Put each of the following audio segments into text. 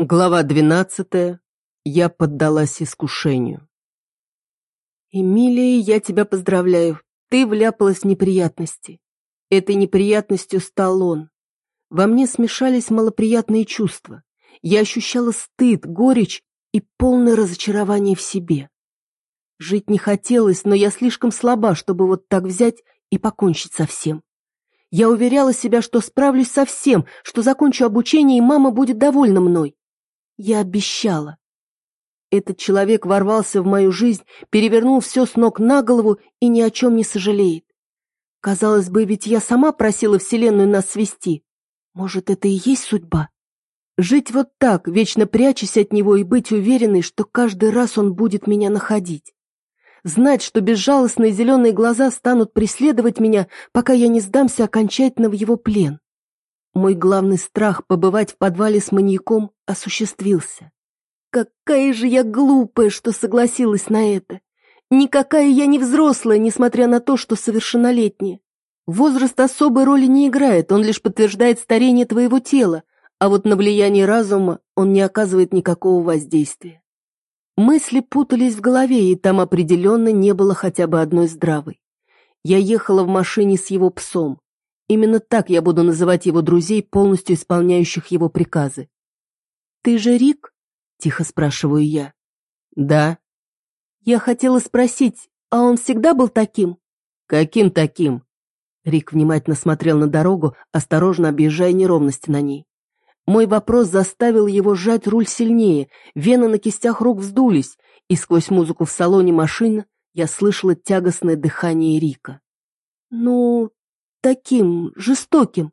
Глава двенадцатая. Я поддалась искушению. «Эмилия, я тебя поздравляю. Ты вляпалась в неприятности. Этой неприятностью стал он. Во мне смешались малоприятные чувства. Я ощущала стыд, горечь и полное разочарование в себе. Жить не хотелось, но я слишком слаба, чтобы вот так взять и покончить со всем. Я уверяла себя, что справлюсь со всем, что закончу обучение, и мама будет довольна мной. Я обещала. Этот человек ворвался в мою жизнь, перевернул все с ног на голову и ни о чем не сожалеет. Казалось бы, ведь я сама просила Вселенную нас свести. Может, это и есть судьба? Жить вот так, вечно прячась от него и быть уверенной, что каждый раз он будет меня находить. Знать, что безжалостные зеленые глаза станут преследовать меня, пока я не сдамся окончательно в его плен. Мой главный страх побывать в подвале с маньяком осуществился. Какая же я глупая, что согласилась на это. Никакая я не взрослая, несмотря на то, что совершеннолетняя. Возраст особой роли не играет, он лишь подтверждает старение твоего тела, а вот на влияние разума он не оказывает никакого воздействия. Мысли путались в голове, и там определенно не было хотя бы одной здравой. Я ехала в машине с его псом. Именно так я буду называть его друзей, полностью исполняющих его приказы. «Ты же Рик?» — тихо спрашиваю я. «Да». «Я хотела спросить, а он всегда был таким?» «Каким таким?» Рик внимательно смотрел на дорогу, осторожно объезжая неровности на ней. Мой вопрос заставил его сжать руль сильнее, вены на кистях рук вздулись, и сквозь музыку в салоне машины я слышала тягостное дыхание Рика. «Ну, таким жестоким.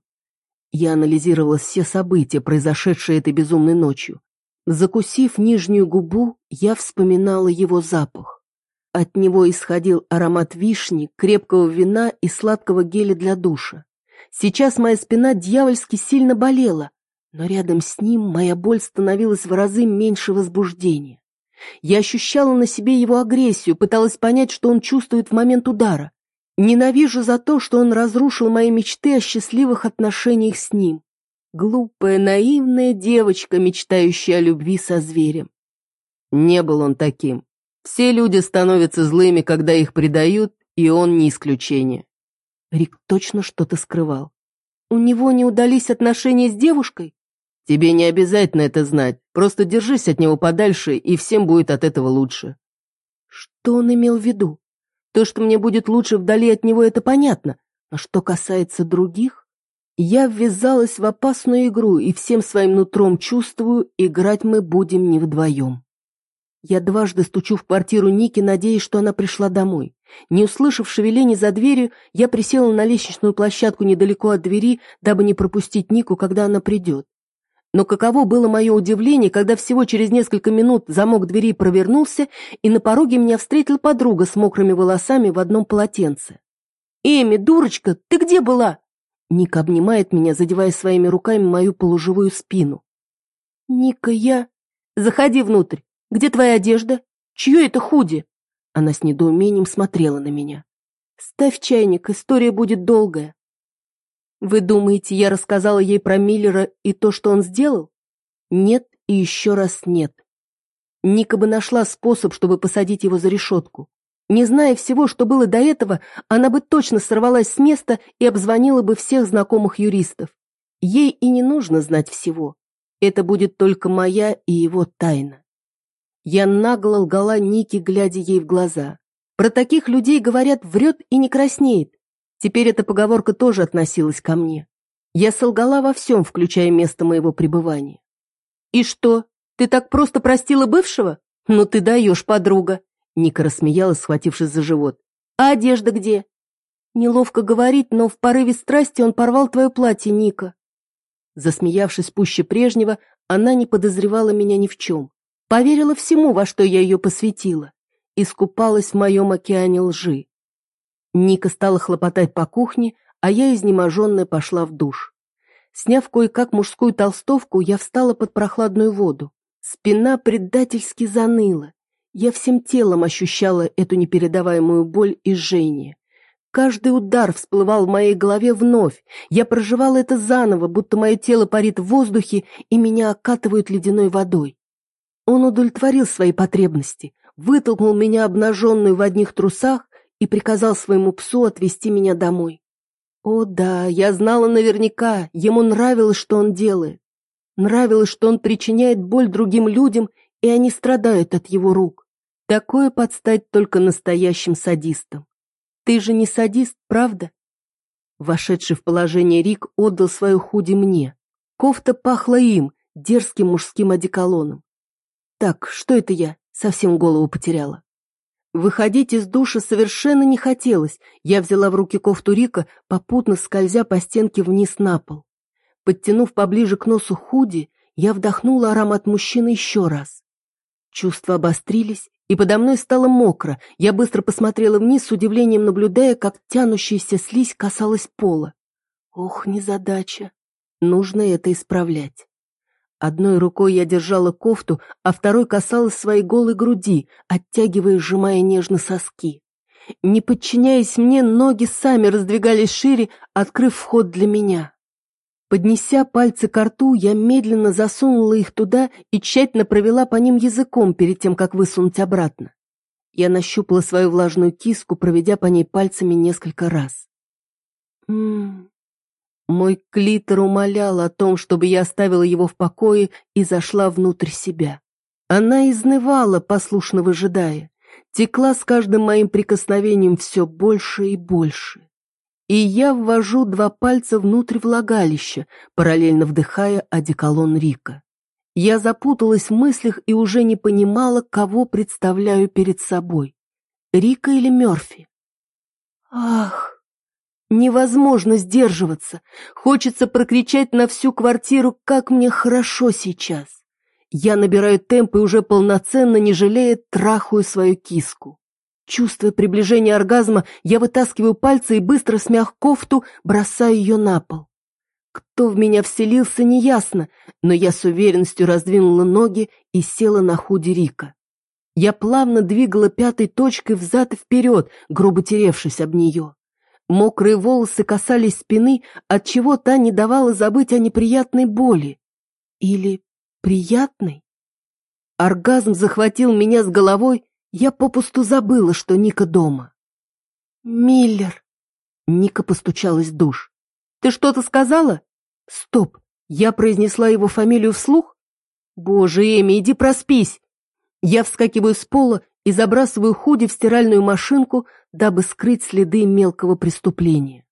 Я анализировала все события, произошедшие этой безумной ночью. Закусив нижнюю губу, я вспоминала его запах. От него исходил аромат вишни, крепкого вина и сладкого геля для душа. Сейчас моя спина дьявольски сильно болела, но рядом с ним моя боль становилась в разы меньше возбуждения. Я ощущала на себе его агрессию, пыталась понять, что он чувствует в момент удара. Ненавижу за то, что он разрушил мои мечты о счастливых отношениях с ним. Глупая, наивная девочка, мечтающая о любви со зверем. Не был он таким. Все люди становятся злыми, когда их предают, и он не исключение. Рик точно что-то скрывал. У него не удались отношения с девушкой? Тебе не обязательно это знать, просто держись от него подальше, и всем будет от этого лучше. Что он имел в виду? То, что мне будет лучше вдали от него, это понятно. А что касается других, я ввязалась в опасную игру и всем своим нутром чувствую, играть мы будем не вдвоем. Я дважды стучу в квартиру Ники, надеясь, что она пришла домой. Не услышав шевелений за дверью, я присела на лестничную площадку недалеко от двери, дабы не пропустить Нику, когда она придет. Но каково было мое удивление, когда всего через несколько минут замок двери провернулся, и на пороге меня встретила подруга с мокрыми волосами в одном полотенце. «Эми, дурочка, ты где была?» Ника обнимает меня, задевая своими руками мою полуживую спину. «Ника, я...» «Заходи внутрь. Где твоя одежда? Чье это худи?» Она с недоумением смотрела на меня. «Ставь чайник, история будет долгая». Вы думаете, я рассказала ей про Миллера и то, что он сделал? Нет и еще раз нет. Ника бы нашла способ, чтобы посадить его за решетку. Не зная всего, что было до этого, она бы точно сорвалась с места и обзвонила бы всех знакомых юристов. Ей и не нужно знать всего. Это будет только моя и его тайна. Я нагло лгала Нике, глядя ей в глаза. Про таких людей говорят, врет и не краснеет. Теперь эта поговорка тоже относилась ко мне. Я солгала во всем, включая место моего пребывания. «И что, ты так просто простила бывшего? Ну ты даешь, подруга!» Ника рассмеялась, схватившись за живот. «А одежда где?» «Неловко говорить, но в порыве страсти он порвал твое платье, Ника». Засмеявшись пуще прежнего, она не подозревала меня ни в чем. Поверила всему, во что я ее посвятила. Искупалась в моем океане лжи. Ника стала хлопотать по кухне, а я, изнеможенная, пошла в душ. Сняв кое-как мужскую толстовку, я встала под прохладную воду. Спина предательски заныла. Я всем телом ощущала эту непередаваемую боль и жжение. каждый удар всплывал в моей голове вновь. Я проживала это заново, будто мое тело парит в воздухе и меня окатывают ледяной водой. Он удовлетворил свои потребности, вытолкнул меня обнаженную в одних трусах и приказал своему псу отвезти меня домой. О да, я знала наверняка, ему нравилось, что он делает. Нравилось, что он причиняет боль другим людям, и они страдают от его рук. Такое подстать только настоящим садистам. Ты же не садист, правда? Вошедший в положение Рик отдал свою худи мне. Кофта пахла им, дерзким мужским одеколоном. Так, что это я? Совсем голову потеряла. Выходить из душа совершенно не хотелось. Я взяла в руки кофту Рика, попутно скользя по стенке вниз на пол. Подтянув поближе к носу худи, я вдохнула аромат мужчины еще раз. Чувства обострились, и подо мной стало мокро. Я быстро посмотрела вниз, с удивлением наблюдая, как тянущаяся слизь касалась пола. Ох, незадача. Нужно это исправлять. Одной рукой я держала кофту, а второй касалась своей голой груди, оттягивая и сжимая нежно соски. Не подчиняясь мне, ноги сами раздвигались шире, открыв вход для меня. Поднеся пальцы к рту, я медленно засунула их туда и тщательно провела по ним языком перед тем, как высунуть обратно. Я нащупала свою влажную киску, проведя по ней пальцами несколько раз. Ммм, мой клитор умолял о том, чтобы я оставила его в покое и зашла внутрь себя. Она изнывала, послушно выжидая, текла с каждым моим прикосновением все больше и больше. И я ввожу два пальца внутрь влагалища, параллельно вдыхая одеколон Рика. Я запуталась в мыслях и уже не понимала, кого представляю перед собой. Рика или Мёрфи? Ах! Невозможно сдерживаться. Хочется прокричать на всю квартиру, как мне хорошо сейчас. Я набираю темп и уже полноценно, не жалея, трахаю свою киску. Чувствуя приближение оргазма, я вытаскиваю пальцы и быстро смяв кофту, бросаю ее на пол. Кто в меня вселился, неясно, но я с уверенностью раздвинула ноги и села на худи Рика. Я плавно двигала пятой точкой взад и вперед, грубо теревшись об нее. Мокрые волосы касались спины, отчего та не давала забыть о неприятной боли. Или приятной? Оргазм захватил меня с головой, я попусту забыла, что Ника дома. «Миллер!» Ника постучалась в душ. «Ты что-то сказала?» «Стоп! Я произнесла его фамилию вслух?» «Боже, Эми, иди проспись!» Я вскакиваю с пола и забрасываю худи в стиральную машинку, дабы скрыть следы мелкого преступления.